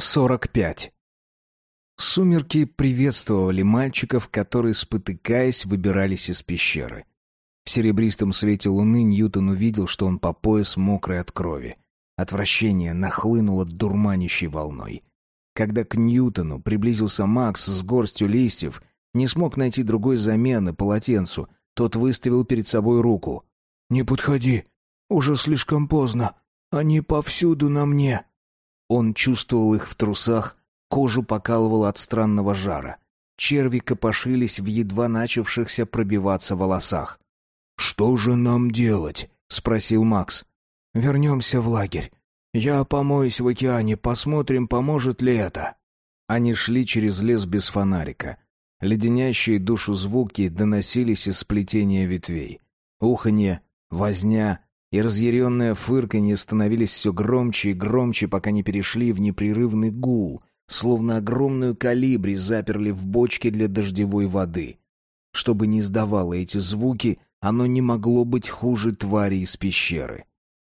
45. Сумерки приветствовали мальчиков, которые, спотыкаясь, выбирались из пещеры. В серебристом свете луны Ньютон увидел, что он по пояс мокрый от крови. Отвращение нахлынуло дурманящей волной. Когда к Ньютону приблизился Макс с горстью листьев, не смог найти другой замены полотенцу, тот выставил перед собой руку. «Не подходи, уже слишком поздно, они повсюду на мне». Он чувствовал их в трусах, кожу покалывало от странного жара. Черви копошились в едва начавшихся пробиваться волосах. «Что же нам делать?» — спросил Макс. «Вернемся в лагерь. Я помоюсь в океане, посмотрим, поможет ли это». Они шли через лес без фонарика. Леденящие душу звуки доносились из сплетения ветвей. Уханье, возня, и разъяренное фырканье становились все громче и громче, пока не перешли в непрерывный гул, словно огромную калибри заперли в бочке для дождевой воды. Чтобы не издавало эти звуки, оно не могло быть хуже твари из пещеры.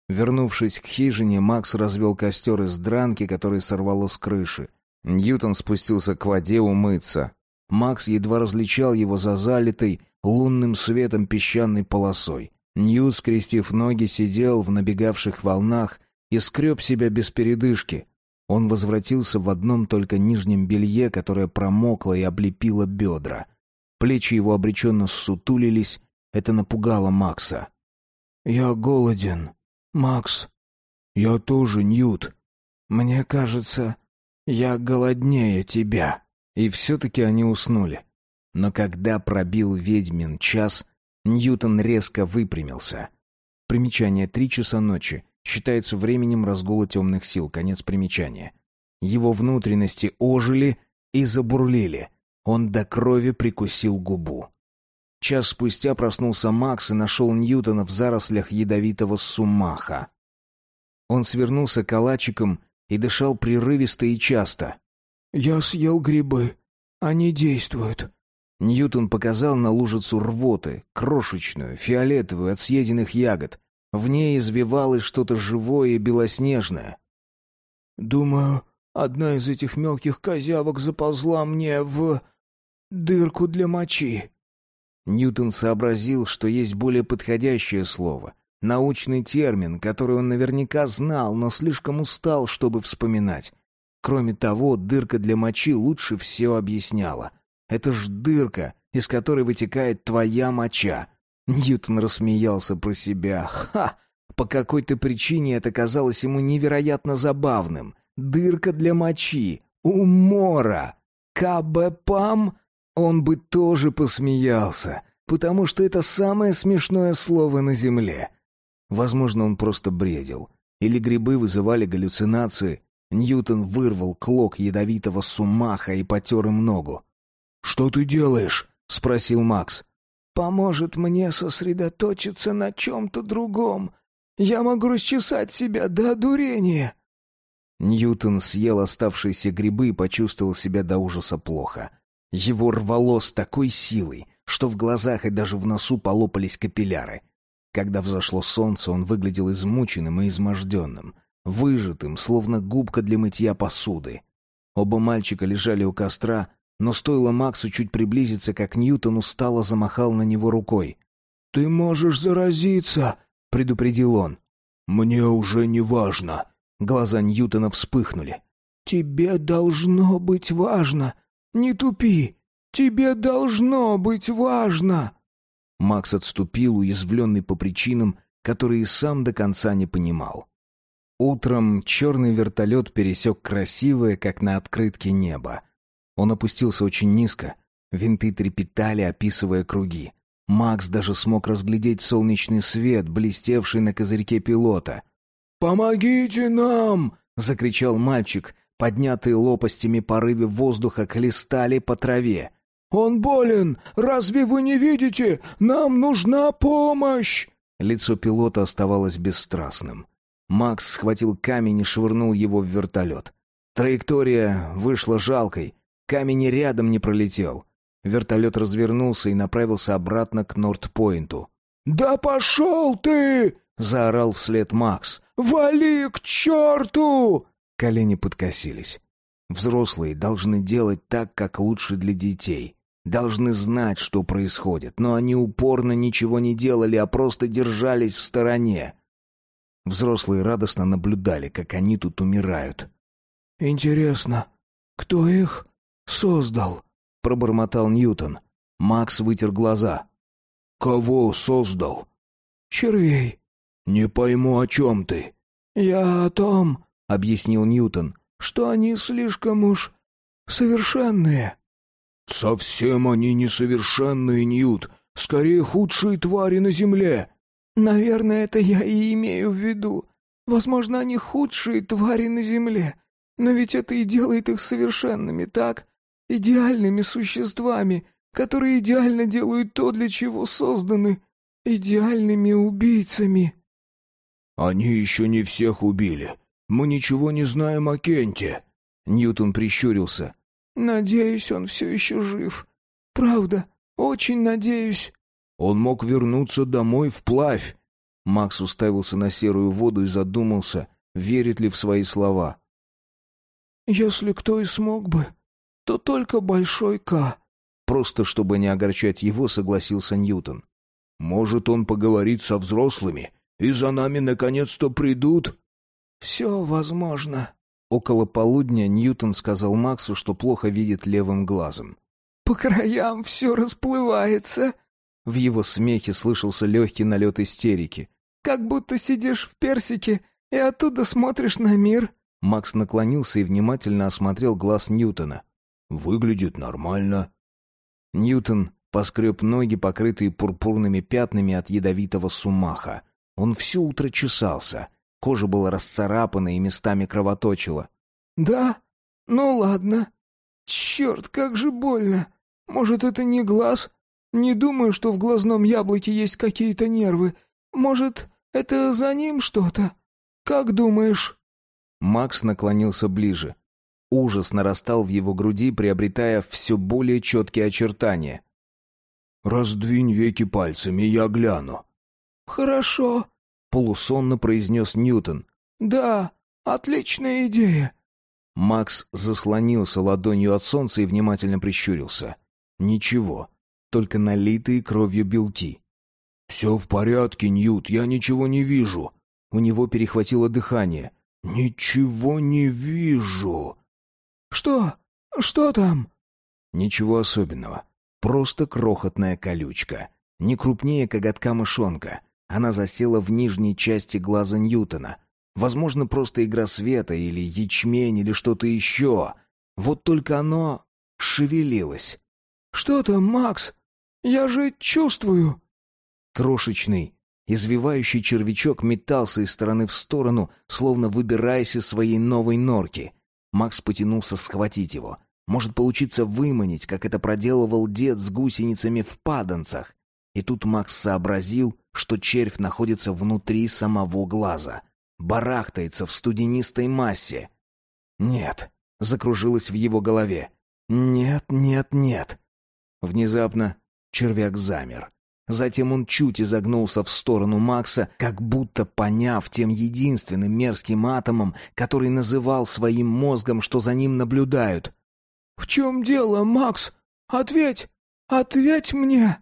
Вернувшись к хижине, Макс развел костер из дранки, который сорвало с крыши. Ньютон спустился к воде умыться. Макс едва различал его за залитой лунным светом песчаной полосой. Ньют, скрестив ноги, сидел в набегавших волнах и скреб себя без передышки. Он возвратился в одном только нижнем белье, которое промокло и облепило бедра. Плечи его обреченно ссутулились. Это напугало Макса. «Я голоден, Макс. Я тоже, Ньют. Мне кажется, я голоднее тебя». И все-таки они уснули. Но когда пробил ведьмин час, Ньютон резко выпрямился. Примечание «три часа ночи» считается временем разгула темных сил, конец примечания. Его внутренности ожили и забурлили. Он до крови прикусил губу. Час спустя проснулся Макс и нашел Ньютона в зарослях ядовитого сумаха. Он свернулся калачиком и дышал прерывисто и часто. «Я съел грибы. Они действуют. Ньютон показал на лужицу рвоты, крошечную, фиолетовую от съеденных ягод. В ней извивалось что-то живое и белоснежное. «Думаю, одна из этих мелких козявок заползла мне в... дырку для мочи». Ньютон сообразил, что есть более подходящее слово, научный термин, который он наверняка знал, но слишком устал, чтобы вспоминать. Кроме того, дырка для мочи лучше все объясняла — это ж дырка, из которой вытекает твоя моча. Ньютон рассмеялся про себя. Ха! По какой-то причине это казалось ему невероятно забавным. Дырка для мочи. Умора. Кабепам? Он бы тоже посмеялся, потому что это самое смешное слово на земле. Возможно, он просто бредил. Или грибы вызывали галлюцинации. Ньютон вырвал клок ядовитого сумаха и потер им ногу. «Что ты делаешь?» — спросил Макс. «Поможет мне сосредоточиться на чем-то другом. Я могу расчесать себя до одурения». Ньютон съел оставшиеся грибы и почувствовал себя до ужаса плохо. Его рвало с такой силой, что в глазах и даже в носу полопались капилляры. Когда взошло солнце, он выглядел измученным и изможденным, выжатым, словно губка для мытья посуды. Оба мальчика лежали у костра, но стоило Максу чуть приблизиться, как Ньютон устало замахал на него рукой. «Ты можешь заразиться!» — предупредил он. «Мне уже не важно». Глаза Ньютона вспыхнули. «Тебе должно быть важно! Не тупи! Тебе должно быть важно!» Макс отступил, уязвленный по причинам, которые сам до конца не понимал. Утром черный вертолет пересек красивое, как на открытке, небо. Он опустился очень низко. Винты трепетали, описывая круги. Макс даже смог разглядеть солнечный свет, блестевший на козырьке пилота. «Помогите нам!» — закричал мальчик. Поднятые лопастями порывы воздуха хлестали по траве. «Он болен! Разве вы не видите? Нам нужна помощь!» Лицо пилота оставалось бесстрастным. Макс схватил камень и швырнул его в вертолет. Траектория вышла жалкой. Камень и рядом не пролетел. Вертолет развернулся и направился обратно к Норт-Пойнту. «Да пошел ты!» — заорал вслед Макс. «Вали к черту!» Колени подкосились. Взрослые должны делать так, как лучше для детей. Должны знать, что происходит, но они упорно ничего не делали, а просто держались в стороне. Взрослые радостно наблюдали, как они тут умирают. «Интересно, кто их создал?» — пробормотал Ньютон. Макс вытер глаза. «Кого создал?» «Червей». «Не пойму, о чем ты». «Я о том», — объяснил Ньютон, — «что они слишком уж совершенные». «Совсем они несовершенные, Ньют. Скорее, худшие твари на земле». «Наверное, это я и имею в виду. Возможно, они худшие твари на земле. Но ведь это и делает их совершенными, так? Идеальными существами, которые идеально делают то, для чего созданы. Идеальными убийцами». «Они еще не всех убили. Мы ничего не знаем о Кенте». Ньютон прищурился. «Надеюсь, он все еще жив. Правда, очень надеюсь». «Он мог вернуться домой вплавь». Макс уставился на серую воду и задумался, верит ли в свои слова. «Если кто и смог бы, то только Большой К». Просто чтобы не огорчать его, согласился Ньютон. «Может, он поговорит со взрослыми, и за нами наконец-то придут?» «Все возможно». Около полудня Ньютон сказал Максу, что плохо видит левым глазом. «По краям все расплывается». В его смехе слышался легкий налет истерики. «Как будто сидишь в персике и оттуда смотришь на мир». Макс наклонился и внимательно осмотрел глаз Ньютона. «Выглядит нормально». Ньютон поскреб ноги, покрытые пурпурными пятнами от ядовитого сумаха. Он все утро чесался. Кожа была расцарапана и местами кровоточила. «Да? Ну ладно. Черт, как же больно. Может, это не глаз? Не думаю, что в глазном яблоке есть какие-то нервы. Может, это за ним что-то? Как думаешь?» Макс наклонился ближе. Ужас нарастал в его груди, приобретая все более четкие очертания. «Раздвинь веки пальцами, я гляну». «Хорошо», — полусонно произнес Ньютон. «Да, отличная идея». Макс заслонился ладонью от солнца и внимательно прищурился. «Ничего, только налитые кровью белки». «Все в порядке, Ньют, я ничего не вижу». У него перехватило дыхание. «Ничего не вижу». «Что? Что там?» «Ничего особенного. Просто крохотная колючка. Не крупнее коготка мышонка. Она засела в нижней части глаза Ньютона. Возможно, просто игра света или ячмень или что-то еще. Вот только оно шевелилось. «Что там, Макс? Я же чувствую!» Крошечный, Извивающий червячок метался из стороны в сторону, словно выбираясь из своей новой норки. Макс потянулся схватить его. Может получиться выманить, как это проделывал дед с гусеницами в паданцах. И тут Макс сообразил, что червь находится внутри самого глаза. Барахтается в студенистой массе. «Нет», — закружилось в его голове. «Нет, нет, нет». Внезапно червяк замер. Затем он чуть изогнулся в сторону Макса, как будто поняв тем единственным мерзким атомом, который называл своим мозгом, что за ним наблюдают. «В чем дело, Макс? Ответь! Ответь мне!»